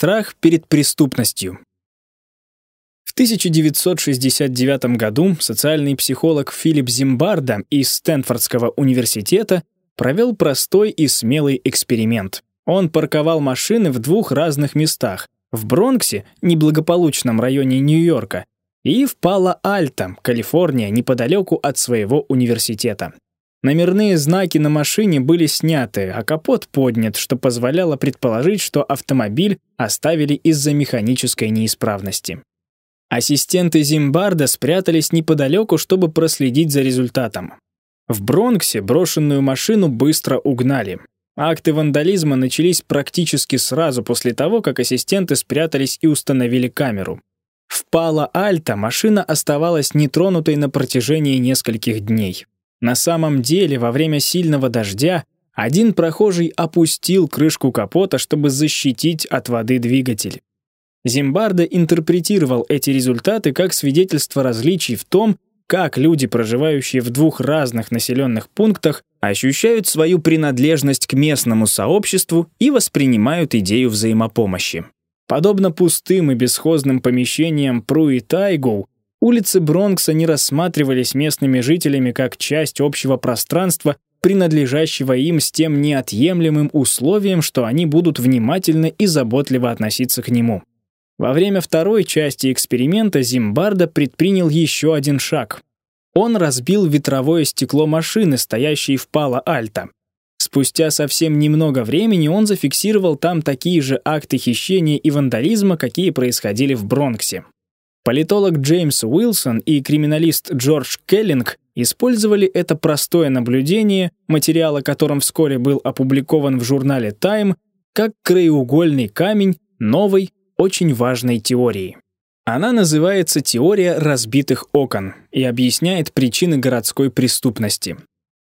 Страх перед преступностью. В 1969 году социальный психолог Филипп Зимбарда из Стэнфордского университета провел простой и смелый эксперимент. Он парковал машины в двух разных местах — в Бронксе, неблагополучном районе Нью-Йорка, и в Пало-Альто, Калифорния, неподалеку от своего университета. Номерные знаки на машине были сняты, а капот поднят, что позволяло предположить, что автомобиль оставили из-за механической неисправности. Ассистенты Зимбарда спрятались неподалеку, чтобы проследить за результатом. В Бронксе брошенную машину быстро угнали. Акты вандализма начались практически сразу после того, как ассистенты спрятались и установили камеру. В Пало-Альто машина оставалась нетронутой на протяжении нескольких дней. На самом деле, во время сильного дождя один прохожий опустил крышку капота, чтобы защитить от воды двигатель. Зимбардо интерпретировал эти результаты как свидетельство различий в том, как люди, проживающие в двух разных населенных пунктах, ощущают свою принадлежность к местному сообществу и воспринимают идею взаимопомощи. Подобно пустым и бесхозным помещениям Пру и Улицы Бронкса не рассматривались местными жителями как часть общего пространства, принадлежащего им с тем неотъемлемым условием, что они будут внимательно и заботливо относиться к нему. Во время второй части эксперимента Зимбарда предпринял еще один шаг. Он разбил ветровое стекло машины, стоящей в Пало-Альто. Спустя совсем немного времени он зафиксировал там такие же акты хищения и вандализма, какие происходили в Бронксе. Политолог Джеймс Уилсон и криминалист Джордж Келлинг использовали это простое наблюдение, материал о котором вскоре был опубликован в журнале Time, как краеугольный камень новой, очень важной теории. Она называется «теория разбитых окон» и объясняет причины городской преступности.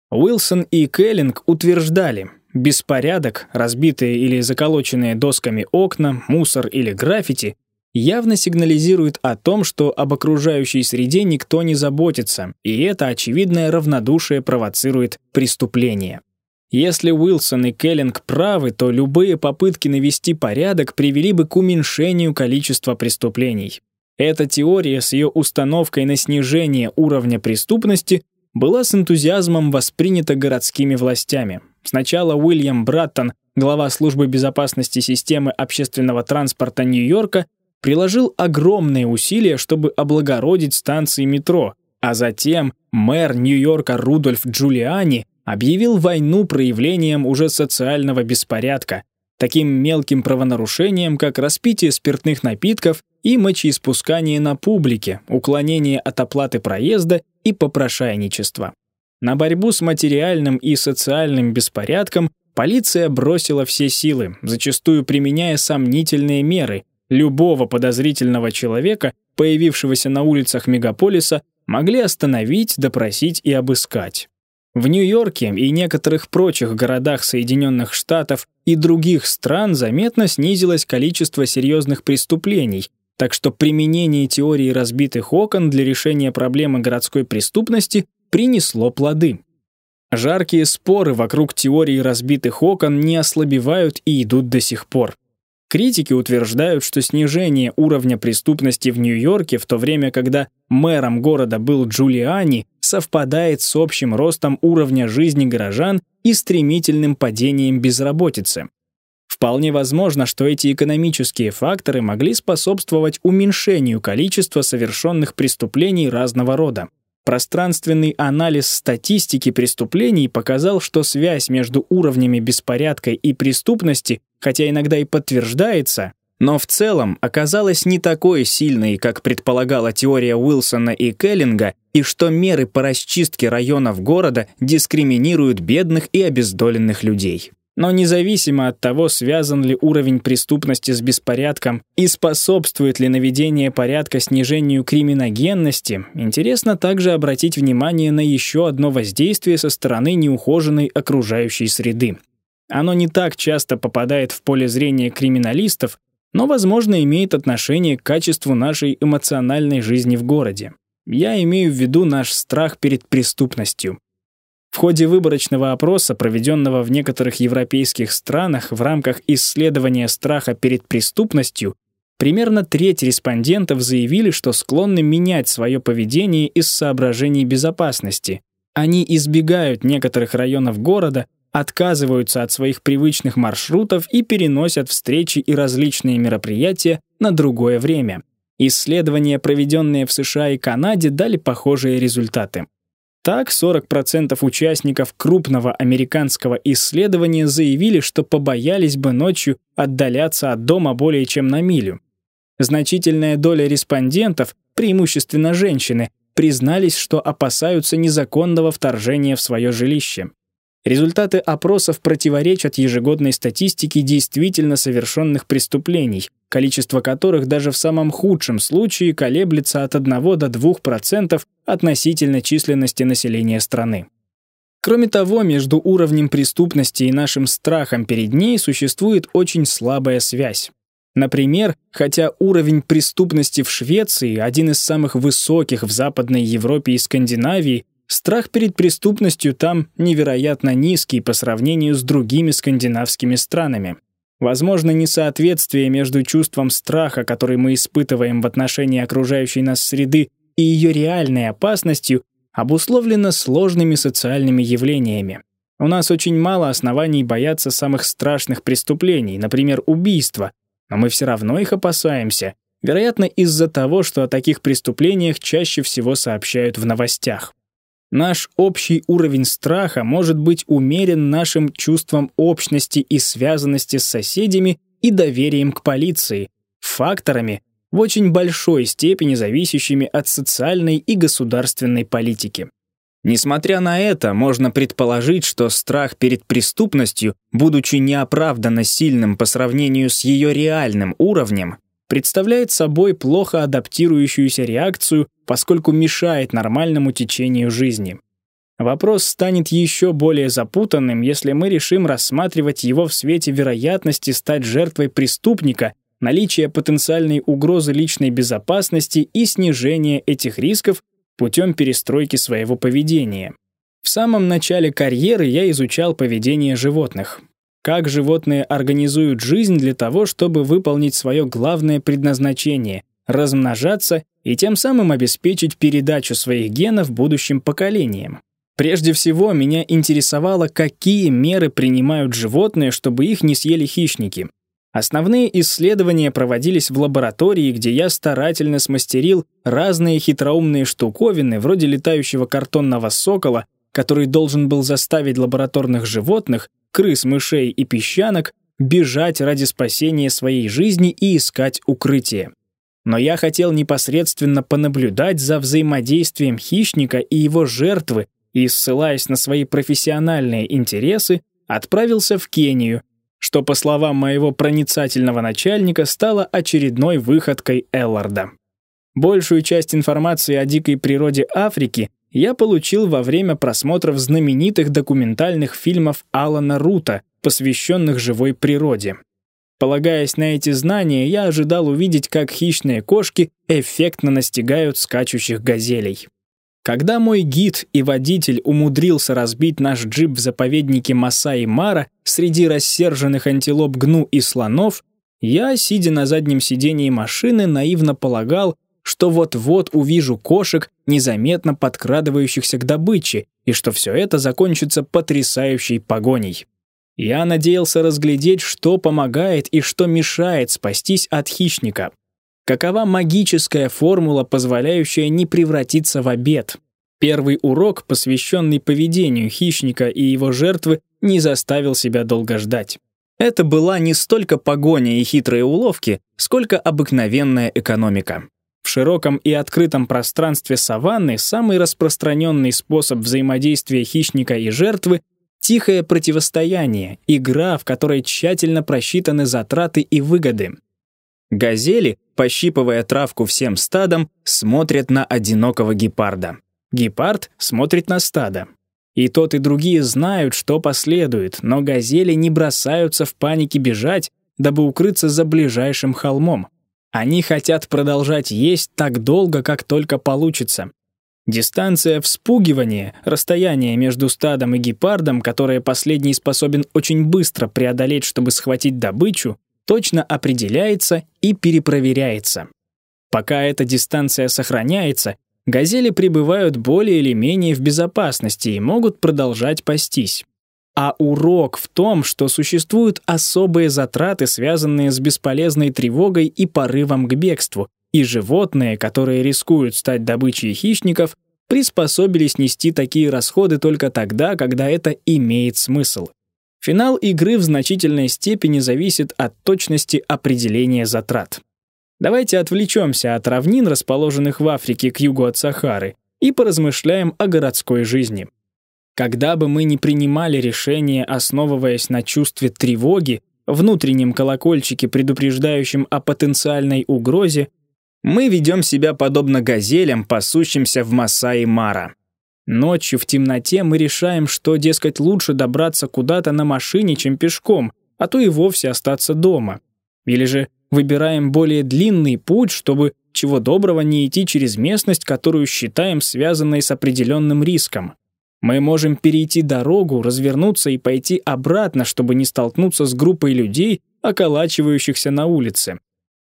Уилсон и Келлинг утверждали, беспорядок, разбитые или заколоченные досками окна, мусор или граффити явно сигнализирует о том, что об окружающей среде никто не заботится, и это очевидное равнодушие провоцирует преступление. Если Уилсон и Келлинг правы, то любые попытки навести порядок привели бы к уменьшению количества преступлений. Эта теория с ее установкой на снижение уровня преступности была с энтузиазмом воспринята городскими властями. Сначала Уильям Браттон, глава службы безопасности системы общественного транспорта Нью-Йорка, приложил огромные усилия, чтобы облагородить станции метро, а затем мэр Нью-Йорка Рудольф Джулиани объявил войну проявлением уже социального беспорядка, таким мелким правонарушением, как распитие спиртных напитков и мочеиспускание на публике, уклонение от оплаты проезда и попрошайничество. На борьбу с материальным и социальным беспорядком полиция бросила все силы, зачастую применяя сомнительные меры, Любого подозрительного человека, появившегося на улицах мегаполиса, могли остановить, допросить и обыскать. В Нью-Йорке и некоторых прочих городах Соединенных Штатов и других стран заметно снизилось количество серьезных преступлений, так что применение теории разбитых окон для решения проблемы городской преступности принесло плоды. Жаркие споры вокруг теории разбитых окон не ослабевают и идут до сих пор. Критики утверждают, что снижение уровня преступности в Нью-Йорке в то время, когда мэром города был Джулиани, совпадает с общим ростом уровня жизни горожан и стремительным падением безработицы. Вполне возможно, что эти экономические факторы могли способствовать уменьшению количества совершенных преступлений разного рода. Пространственный анализ статистики преступлений показал, что связь между уровнями беспорядка и преступности, хотя иногда и подтверждается, но в целом оказалась не такой сильной, как предполагала теория Уилсона и Келлинга, и что меры по расчистке районов города дискриминируют бедных и обездоленных людей. Но независимо от того, связан ли уровень преступности с беспорядком и способствует ли наведение порядка снижению криминогенности, интересно также обратить внимание на еще одно воздействие со стороны неухоженной окружающей среды. Оно не так часто попадает в поле зрения криминалистов, но, возможно, имеет отношение к качеству нашей эмоциональной жизни в городе. Я имею в виду наш страх перед преступностью. В ходе выборочного опроса, проведенного в некоторых европейских странах в рамках исследования страха перед преступностью, примерно треть респондентов заявили, что склонны менять свое поведение из соображений безопасности. Они избегают некоторых районов города, отказываются от своих привычных маршрутов и переносят встречи и различные мероприятия на другое время. Исследования, проведенные в США и Канаде, дали похожие результаты. Так, 40% участников крупного американского исследования заявили, что побоялись бы ночью отдаляться от дома более чем на милю. Значительная доля респондентов, преимущественно женщины, признались, что опасаются незаконного вторжения в свое жилище. Результаты опросов противоречат ежегодной статистике действительно совершенных преступлений, количество которых даже в самом худшем случае колеблется от 1 до 2% относительно численности населения страны. Кроме того, между уровнем преступности и нашим страхом перед ней существует очень слабая связь. Например, хотя уровень преступности в Швеции один из самых высоких в Западной Европе и Скандинавии, Страх перед преступностью там невероятно низкий по сравнению с другими скандинавскими странами. Возможно, несоответствие между чувством страха, который мы испытываем в отношении окружающей нас среды, и ее реальной опасностью обусловлено сложными социальными явлениями. У нас очень мало оснований бояться самых страшных преступлений, например, убийства, но мы все равно их опасаемся, вероятно, из-за того, что о таких преступлениях чаще всего сообщают в новостях. Наш общий уровень страха может быть умерен нашим чувством общности и связанности с соседями и доверием к полиции, факторами, в очень большой степени зависящими от социальной и государственной политики. Несмотря на это, можно предположить, что страх перед преступностью, будучи неоправданно сильным по сравнению с ее реальным уровнем, представляет собой плохо адаптирующуюся реакцию, поскольку мешает нормальному течению жизни. Вопрос станет еще более запутанным, если мы решим рассматривать его в свете вероятности стать жертвой преступника, наличия потенциальной угрозы личной безопасности и снижения этих рисков путем перестройки своего поведения. В самом начале карьеры я изучал поведение животных как животные организуют жизнь для того, чтобы выполнить свое главное предназначение — размножаться и тем самым обеспечить передачу своих генов будущим поколениям. Прежде всего, меня интересовало, какие меры принимают животные, чтобы их не съели хищники. Основные исследования проводились в лаборатории, где я старательно смастерил разные хитроумные штуковины, вроде летающего картонного сокола, который должен был заставить лабораторных животных крыс, мышей и песчанок бежать ради спасения своей жизни и искать укрытие. Но я хотел непосредственно понаблюдать за взаимодействием хищника и его жертвы и, ссылаясь на свои профессиональные интересы, отправился в Кению, что, по словам моего проницательного начальника, стало очередной выходкой Элларда. Большую часть информации о дикой природе Африки я получил во время просмотров знаменитых документальных фильмов Алана Рута, посвященных живой природе. Полагаясь на эти знания, я ожидал увидеть, как хищные кошки эффектно настигают скачущих газелей. Когда мой гид и водитель умудрился разбить наш джип в заповеднике Масаи Мара среди рассерженных антилоп гну и слонов, я, сидя на заднем сидении машины, наивно полагал, что вот-вот увижу кошек, незаметно подкрадывающихся к добыче, и что все это закончится потрясающей погоней. Я надеялся разглядеть, что помогает и что мешает спастись от хищника. Какова магическая формула, позволяющая не превратиться в обед? Первый урок, посвященный поведению хищника и его жертвы, не заставил себя долго ждать. Это была не столько погоня и хитрые уловки, сколько обыкновенная экономика. В широком и открытом пространстве саванны самый распространенный способ взаимодействия хищника и жертвы — тихое противостояние, игра, в которой тщательно просчитаны затраты и выгоды. Газели, пощипывая травку всем стадом, смотрят на одинокого гепарда. Гепард смотрит на стадо. И тот, и другие знают, что последует, но газели не бросаются в панике бежать, дабы укрыться за ближайшим холмом. Они хотят продолжать есть так долго, как только получится. Дистанция вспугивания, расстояние между стадом и гепардом, которое последний способен очень быстро преодолеть, чтобы схватить добычу, точно определяется и перепроверяется. Пока эта дистанция сохраняется, газели пребывают более или менее в безопасности и могут продолжать пастись. А урок в том, что существуют особые затраты, связанные с бесполезной тревогой и порывом к бегству, и животные, которые рискуют стать добычей хищников, приспособились нести такие расходы только тогда, когда это имеет смысл. Финал игры в значительной степени зависит от точности определения затрат. Давайте отвлечемся от равнин, расположенных в Африке к югу от Сахары, и поразмышляем о городской жизни. Когда бы мы ни принимали решение, основываясь на чувстве тревоги, внутреннем колокольчике, предупреждающем о потенциальной угрозе, мы ведем себя подобно газелям, пасущимся в Масаи-Мара. Ночью в темноте мы решаем, что, дескать, лучше добраться куда-то на машине, чем пешком, а то и вовсе остаться дома. Или же выбираем более длинный путь, чтобы чего доброго не идти через местность, которую считаем связанной с определенным риском. Мы можем перейти дорогу, развернуться и пойти обратно, чтобы не столкнуться с группой людей, околачивающихся на улице.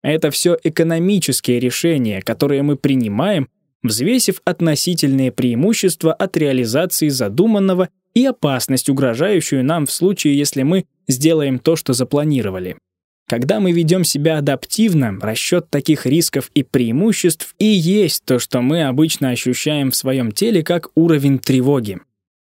Это все экономические решения, которые мы принимаем, взвесив относительные преимущества от реализации задуманного и опасность, угрожающую нам в случае, если мы сделаем то, что запланировали. Когда мы ведем себя адаптивно, расчет таких рисков и преимуществ и есть то, что мы обычно ощущаем в своем теле как уровень тревоги.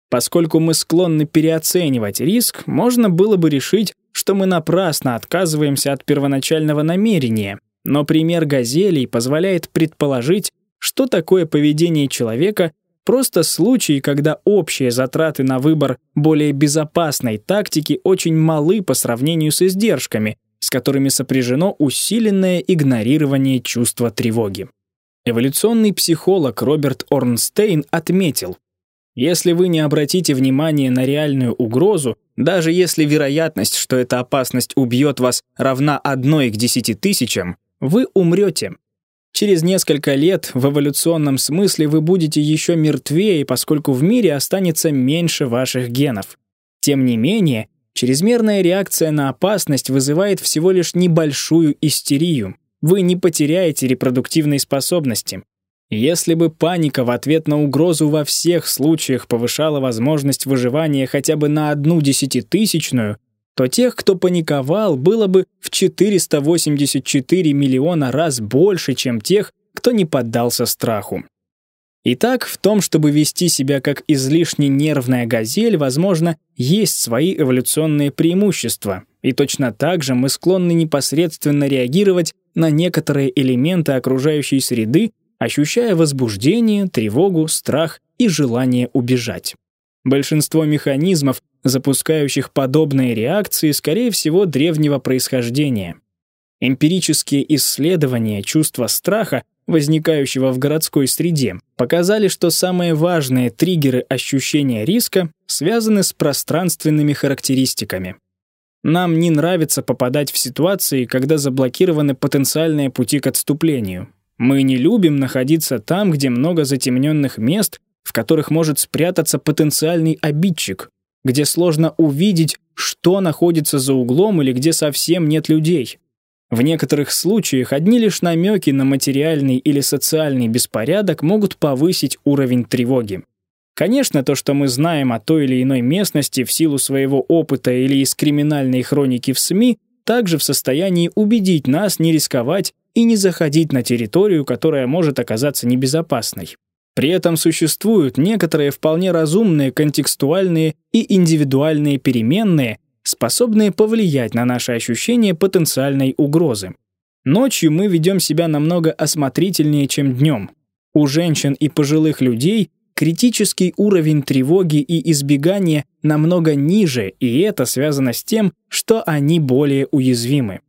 Поскольку мы склонны переоценивать риск, можно было бы решить, что мы напрасно отказываемся от первоначального намерения, но пример газелей позволяет предположить, что такое поведение человека просто случай, когда общие затраты на выбор более безопасной тактики очень малы по сравнению с издержками, с которыми сопряжено усиленное игнорирование чувства тревоги. Эволюционный психолог Роберт Орнстейн отметил, если вы не обратите внимания на реальную угрозу, даже если вероятность, что эта опасность убьет вас, равна одной к десяти тысячам, вы умрете. Через несколько лет в эволюционном смысле вы будете еще мертвее, поскольку в мире останется меньше ваших генов. Тем не менее, чрезмерная реакция на опасность вызывает всего лишь небольшую истерию. Вы не потеряете репродуктивной способности. Если бы паника в ответ на угрозу во всех случаях повышала возможность выживания хотя бы на одну десятитысячную, то тех, кто паниковал, было бы в 484 миллиона раз больше, чем тех, кто не поддался страху. Итак, в том, чтобы вести себя как излишне нервная газель, возможно, есть свои эволюционные преимущества, и точно так же мы склонны непосредственно реагировать на некоторые элементы окружающей среды, ощущая возбуждение, тревогу, страх и желание убежать. Большинство механизмов, запускающих подобные реакции, скорее всего, древнего происхождения. Эмпирические исследования чувства страха, возникающего в городской среде, показали, что самые важные триггеры ощущения риска связаны с пространственными характеристиками. Нам не нравится попадать в ситуации, когда заблокированы потенциальные пути к отступлению. Мы не любим находиться там, где много затемненных мест, в которых может спрятаться потенциальный обидчик, где сложно увидеть, что находится за углом или где совсем нет людей. В некоторых случаях одни лишь намеки на материальный или социальный беспорядок могут повысить уровень тревоги. Конечно, то, что мы знаем о той или иной местности в силу своего опыта или из криминальной хроники в СМИ, также в состоянии убедить нас не рисковать и не заходить на территорию, которая может оказаться небезопасной. При этом существуют некоторые вполне разумные контекстуальные и индивидуальные переменные, способные повлиять на наше ощущение потенциальной угрозы. Ночью мы ведем себя намного осмотрительнее, чем днем. У женщин и пожилых людей критический уровень тревоги и избегания намного ниже, и это связано с тем, что они более уязвимы.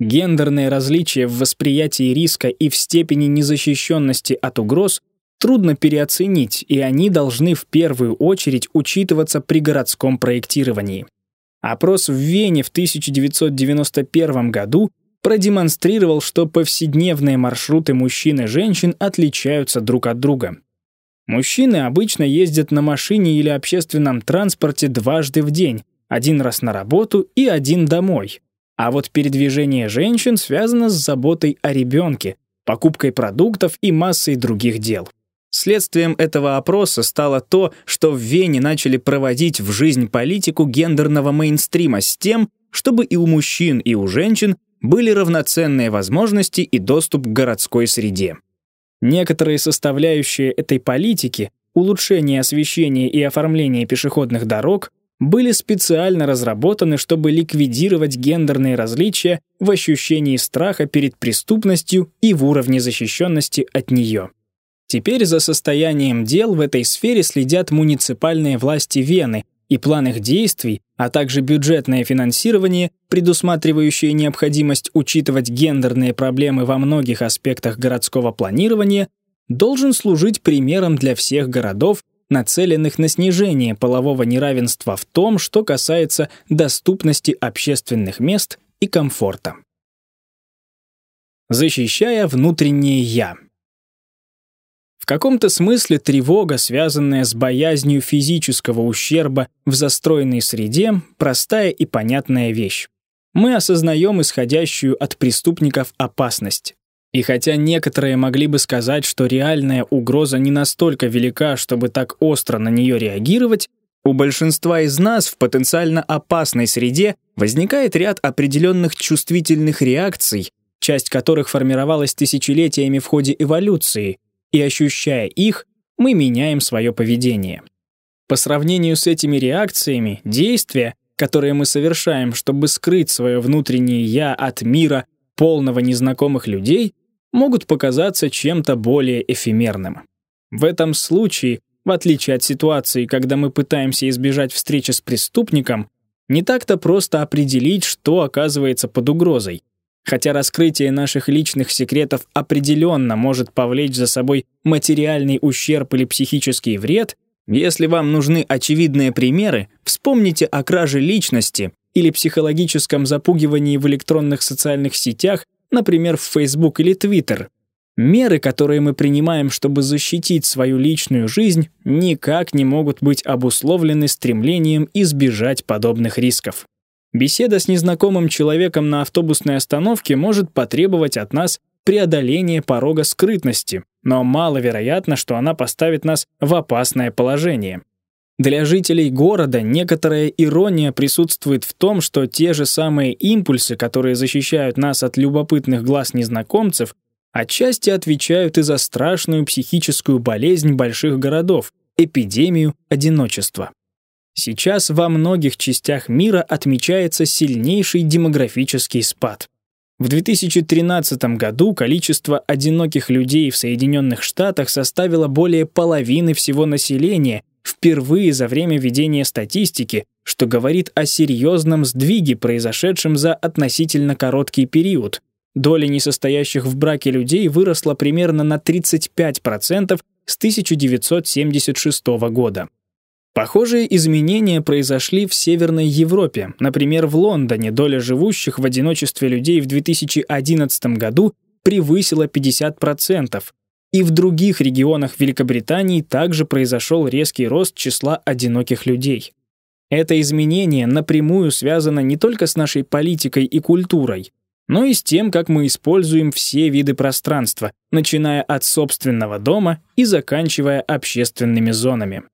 Гендерные различия в восприятии риска и в степени незащищенности от угроз трудно переоценить, и они должны в первую очередь учитываться при городском проектировании. Опрос в Вене в 1991 году продемонстрировал, что повседневные маршруты мужчин и женщин отличаются друг от друга. Мужчины обычно ездят на машине или общественном транспорте дважды в день, один раз на работу и один домой. А вот передвижение женщин связано с заботой о ребенке, покупкой продуктов и массой других дел. Следствием этого опроса стало то, что в Вене начали проводить в жизнь политику гендерного мейнстрима с тем, чтобы и у мужчин, и у женщин были равноценные возможности и доступ к городской среде. Некоторые составляющие этой политики, улучшение освещения и оформление пешеходных дорог, были специально разработаны, чтобы ликвидировать гендерные различия в ощущении страха перед преступностью и в уровне защищенности от нее. Теперь за состоянием дел в этой сфере следят муниципальные власти Вены, и план их действий, а также бюджетное финансирование, предусматривающее необходимость учитывать гендерные проблемы во многих аспектах городского планирования, должен служить примером для всех городов нацеленных на снижение полового неравенства в том, что касается доступности общественных мест и комфорта. Защищая внутреннее «я». Каком-то смысле тревога, связанная с боязнью физического ущерба в застроенной среде, простая и понятная вещь. Мы осознаем исходящую от преступников опасность. И хотя некоторые могли бы сказать, что реальная угроза не настолько велика, чтобы так остро на нее реагировать, у большинства из нас в потенциально опасной среде возникает ряд определенных чувствительных реакций, часть которых формировалась тысячелетиями в ходе эволюции, и ощущая их, мы меняем свое поведение. По сравнению с этими реакциями, действия, которые мы совершаем, чтобы скрыть свое внутреннее «я» от мира, полного незнакомых людей, могут показаться чем-то более эфемерным. В этом случае, в отличие от ситуации, когда мы пытаемся избежать встречи с преступником, не так-то просто определить, что оказывается под угрозой. Хотя раскрытие наших личных секретов определенно может повлечь за собой материальный ущерб или психический вред, если вам нужны очевидные примеры, вспомните о краже личности или психологическом запугивании в электронных социальных сетях например, в Facebook или Twitter. Меры, которые мы принимаем, чтобы защитить свою личную жизнь, никак не могут быть обусловлены стремлением избежать подобных рисков. Беседа с незнакомым человеком на автобусной остановке может потребовать от нас преодоления порога скрытности, но маловероятно, что она поставит нас в опасное положение. Для жителей города некоторая ирония присутствует в том, что те же самые импульсы, которые защищают нас от любопытных глаз незнакомцев, отчасти отвечают и за страшную психическую болезнь больших городов – эпидемию одиночества. Сейчас во многих частях мира отмечается сильнейший демографический спад. В 2013 году количество одиноких людей в Соединенных Штатах составило более половины всего населения впервые за время ведения статистики, что говорит о серьезном сдвиге, произошедшем за относительно короткий период. Доля несостоящих в браке людей выросла примерно на 35% с 1976 года. Похожие изменения произошли в Северной Европе. Например, в Лондоне доля живущих в одиночестве людей в 2011 году превысила 50%, и в других регионах Великобритании также произошел резкий рост числа одиноких людей. Это изменение напрямую связано не только с нашей политикой и культурой, но и с тем, как мы используем все виды пространства, начиная от собственного дома и заканчивая общественными зонами.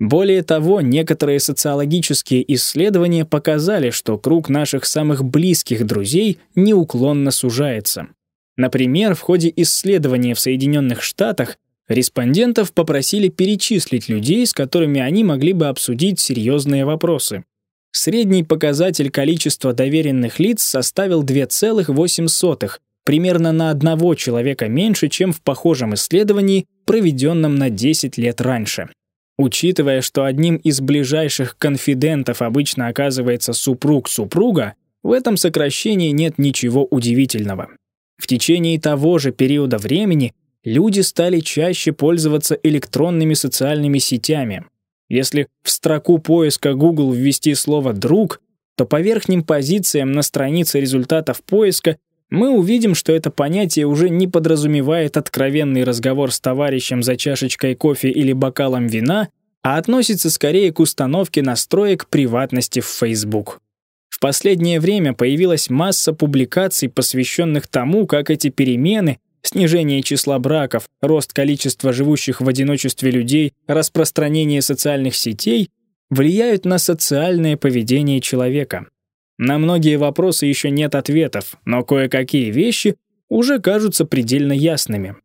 Более того, некоторые социологические исследования показали, что круг наших самых близких друзей неуклонно сужается. Например, в ходе исследования в Соединенных Штатах респондентов попросили перечислить людей, с которыми они могли бы обсудить серьезные вопросы. Средний показатель количества доверенных лиц составил 2,8, примерно на одного человека меньше, чем в похожем исследовании, проведенном на 10 лет раньше. Учитывая, что одним из ближайших конфидентов обычно оказывается супруг супруга, в этом сокращении нет ничего удивительного. В течение того же периода времени люди стали чаще пользоваться электронными социальными сетями. Если в строку поиска Google ввести слово «друг», то по верхним позициям на странице результатов поиска мы увидим, что это понятие уже не подразумевает откровенный разговор с товарищем за чашечкой кофе или бокалом вина, а относится скорее к установке настроек приватности в Facebook. В последнее время появилась масса публикаций, посвященных тому, как эти перемены снижение числа браков, рост количества живущих в одиночестве людей, распространение социальных сетей влияют на социальное поведение человека. На многие вопросы еще нет ответов, но кое-какие вещи уже кажутся предельно ясными.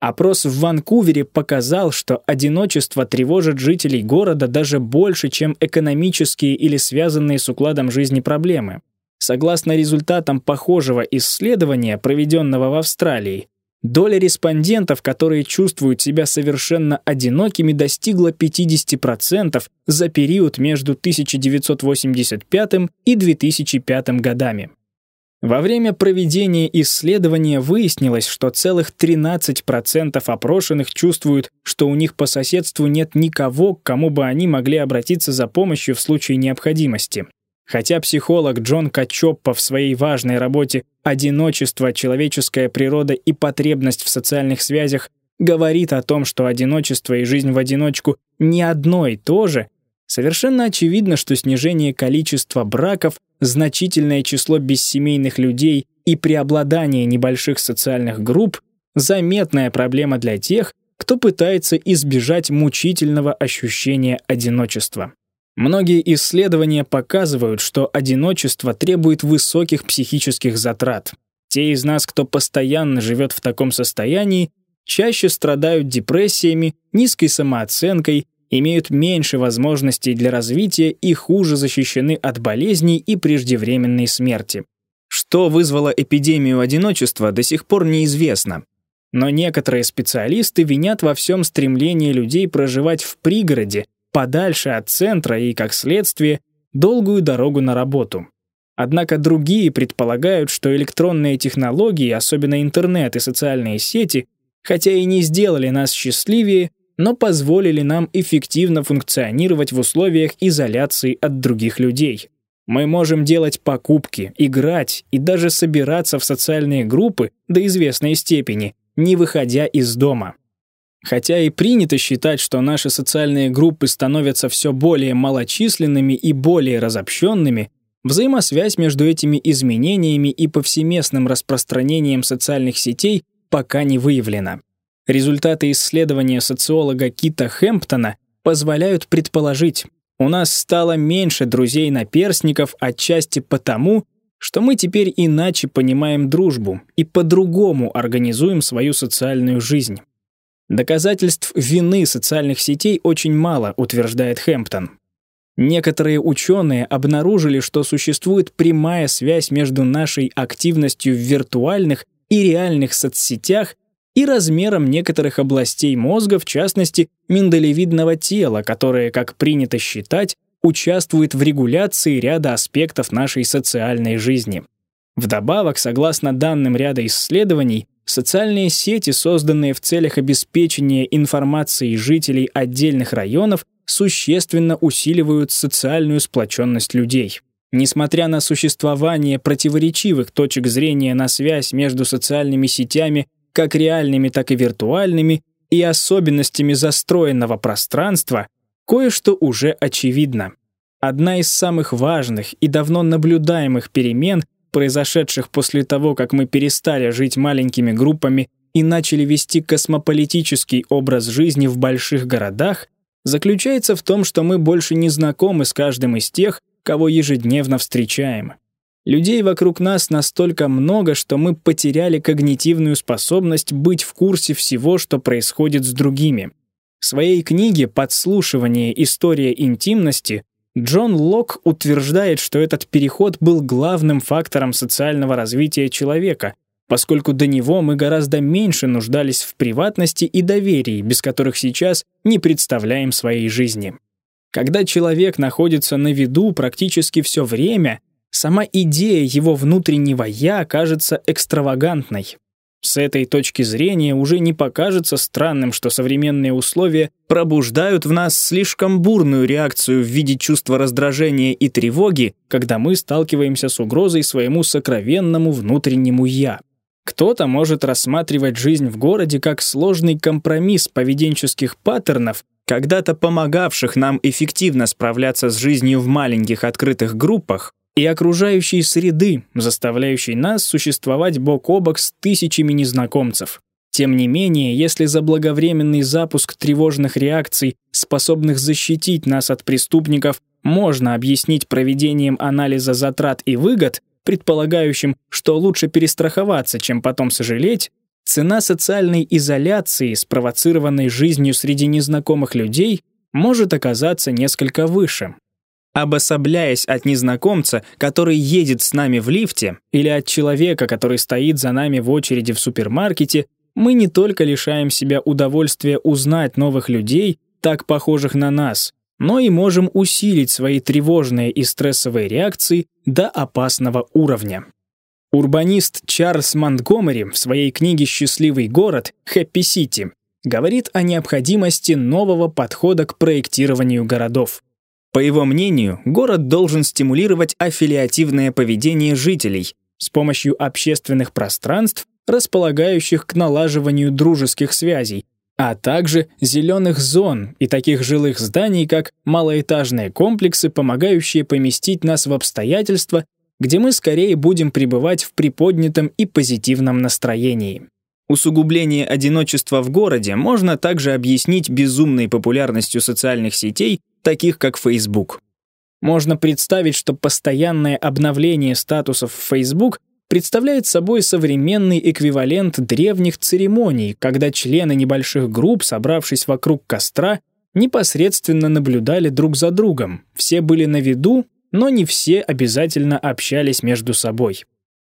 Опрос в Ванкувере показал, что одиночество тревожит жителей города даже больше, чем экономические или связанные с укладом жизни проблемы. Согласно результатам похожего исследования, проведенного в Австралии, доля респондентов, которые чувствуют себя совершенно одинокими, достигла 50% за период между 1985 и 2005 годами. Во время проведения исследования выяснилось, что целых 13% опрошенных чувствуют, что у них по соседству нет никого, к кому бы они могли обратиться за помощью в случае необходимости. Хотя психолог Джон Качоппа в своей важной работе «Одиночество, человеческая природа и потребность в социальных связях» говорит о том, что одиночество и жизнь в одиночку не одно и то же, совершенно очевидно, что снижение количества браков, значительное число бессемейных людей и преобладание небольших социальных групп – заметная проблема для тех, кто пытается избежать мучительного ощущения одиночества. Многие исследования показывают, что одиночество требует высоких психических затрат. Те из нас, кто постоянно живет в таком состоянии, чаще страдают депрессиями, низкой самооценкой, имеют меньше возможностей для развития и хуже защищены от болезней и преждевременной смерти. Что вызвало эпидемию одиночества, до сих пор неизвестно. Но некоторые специалисты винят во всем стремление людей проживать в пригороде, подальше от центра и, как следствие, долгую дорогу на работу. Однако другие предполагают, что электронные технологии, особенно интернет и социальные сети, хотя и не сделали нас счастливее, но позволили нам эффективно функционировать в условиях изоляции от других людей. Мы можем делать покупки, играть и даже собираться в социальные группы до известной степени, не выходя из дома. Хотя и принято считать, что наши социальные группы становятся все более малочисленными и более разобщенными, взаимосвязь между этими изменениями и повсеместным распространением социальных сетей пока не выявлена. Результаты исследования социолога Кита Хэмптона позволяют предположить, у нас стало меньше друзей-наперсников отчасти потому, что мы теперь иначе понимаем дружбу и по-другому организуем свою социальную жизнь. Доказательств вины социальных сетей очень мало, утверждает Хэмптон. Некоторые ученые обнаружили, что существует прямая связь между нашей активностью в виртуальных и реальных соцсетях и размером некоторых областей мозга, в частности, миндалевидного тела, которое, как принято считать, участвует в регуляции ряда аспектов нашей социальной жизни. Вдобавок, согласно данным ряда исследований, Социальные сети, созданные в целях обеспечения информацией жителей отдельных районов, существенно усиливают социальную сплоченность людей. Несмотря на существование противоречивых точек зрения на связь между социальными сетями, как реальными, так и виртуальными, и особенностями застроенного пространства, кое-что уже очевидно. Одна из самых важных и давно наблюдаемых перемен произошедших после того, как мы перестали жить маленькими группами и начали вести космополитический образ жизни в больших городах, заключается в том, что мы больше не знакомы с каждым из тех, кого ежедневно встречаем. Людей вокруг нас настолько много, что мы потеряли когнитивную способность быть в курсе всего, что происходит с другими. В своей книге «Подслушивание. История интимности» Джон Лок утверждает, что этот переход был главным фактором социального развития человека, поскольку до него мы гораздо меньше нуждались в приватности и доверии, без которых сейчас не представляем своей жизни. Когда человек находится на виду практически все время, сама идея его внутреннего «я» кажется экстравагантной. С этой точки зрения уже не покажется странным, что современные условия пробуждают в нас слишком бурную реакцию в виде чувства раздражения и тревоги, когда мы сталкиваемся с угрозой своему сокровенному внутреннему «я». Кто-то может рассматривать жизнь в городе как сложный компромисс поведенческих паттернов, когда-то помогавших нам эффективно справляться с жизнью в маленьких открытых группах, и окружающей среды, заставляющей нас существовать бок о бок с тысячами незнакомцев. Тем не менее, если заблаговременный запуск тревожных реакций, способных защитить нас от преступников, можно объяснить проведением анализа затрат и выгод, предполагающим, что лучше перестраховаться, чем потом сожалеть, цена социальной изоляции, спровоцированной жизнью среди незнакомых людей, может оказаться несколько выше. Обособляясь от незнакомца, который едет с нами в лифте, или от человека, который стоит за нами в очереди в супермаркете, мы не только лишаем себя удовольствия узнать новых людей, так похожих на нас, но и можем усилить свои тревожные и стрессовые реакции до опасного уровня. Урбанист Чарльз Монтгомери в своей книге «Счастливый город» «Хэппи Сити» говорит о необходимости нового подхода к проектированию городов. По его мнению, город должен стимулировать аффилиативное поведение жителей с помощью общественных пространств, располагающих к налаживанию дружеских связей, а также зеленых зон и таких жилых зданий, как малоэтажные комплексы, помогающие поместить нас в обстоятельства, где мы скорее будем пребывать в приподнятом и позитивном настроении. Усугубление одиночества в городе можно также объяснить безумной популярностью социальных сетей таких как Facebook. Можно представить, что постоянное обновление статусов в Facebook представляет собой современный эквивалент древних церемоний, когда члены небольших групп, собравшись вокруг костра, непосредственно наблюдали друг за другом. Все были на виду, но не все обязательно общались между собой.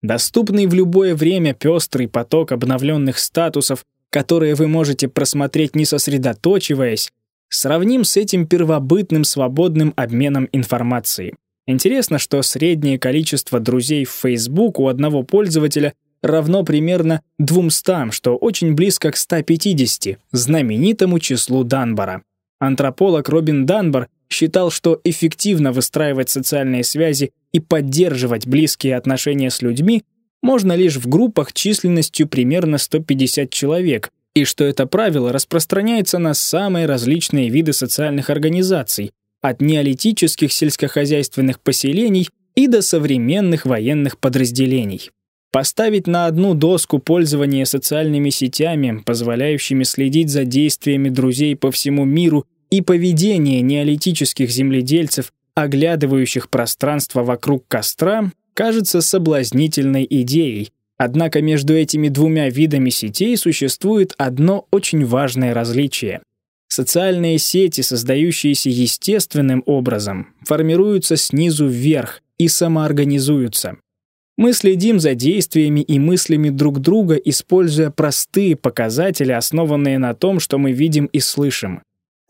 Доступный в любое время пестрый поток обновленных статусов, которые вы можете просмотреть не сосредоточиваясь, Сравним с этим первобытным свободным обменом информацией. Интересно, что среднее количество друзей в Facebook у одного пользователя равно примерно 200, что очень близко к 150, знаменитому числу Данбара. Антрополог Робин Данбар считал, что эффективно выстраивать социальные связи и поддерживать близкие отношения с людьми можно лишь в группах численностью примерно 150 человек, и что это правило распространяется на самые различные виды социальных организаций, от неолитических сельскохозяйственных поселений и до современных военных подразделений. Поставить на одну доску пользование социальными сетями, позволяющими следить за действиями друзей по всему миру и поведение неолитических земледельцев, оглядывающих пространство вокруг костра, кажется соблазнительной идеей, Однако между этими двумя видами сетей существует одно очень важное различие. Социальные сети, создающиеся естественным образом, формируются снизу вверх и самоорганизуются. Мы следим за действиями и мыслями друг друга, используя простые показатели, основанные на том, что мы видим и слышим.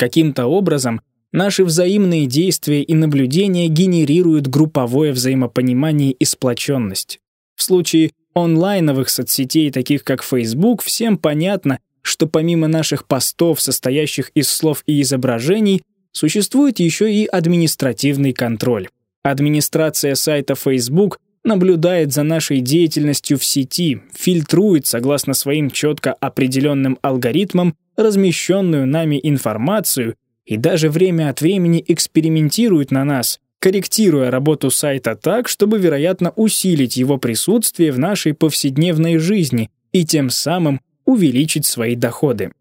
Каким-то образом наши взаимные действия и наблюдения генерируют групповое взаимопонимание и сплоченность. В случае онлайновых соцсетей, таких как Facebook, всем понятно, что помимо наших постов, состоящих из слов и изображений, существует еще и административный контроль. Администрация сайта Facebook наблюдает за нашей деятельностью в сети, фильтрует, согласно своим четко определенным алгоритмам, размещенную нами информацию и даже время от времени экспериментирует на нас, корректируя работу сайта так, чтобы, вероятно, усилить его присутствие в нашей повседневной жизни и тем самым увеличить свои доходы.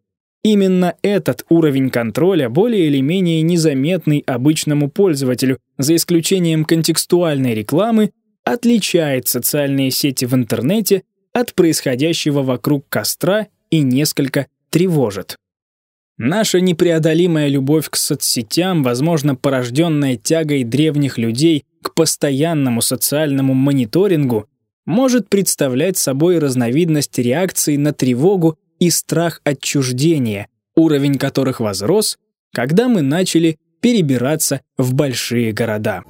Именно этот уровень контроля, более или менее незаметный обычному пользователю, за исключением контекстуальной рекламы, отличает социальные сети в интернете от происходящего вокруг костра и несколько тревожит. Наша непреодолимая любовь к соцсетям, возможно, порожденная тягой древних людей к постоянному социальному мониторингу, может представлять собой разновидность реакции на тревогу и страх отчуждения, уровень которых возрос, когда мы начали перебираться в большие города.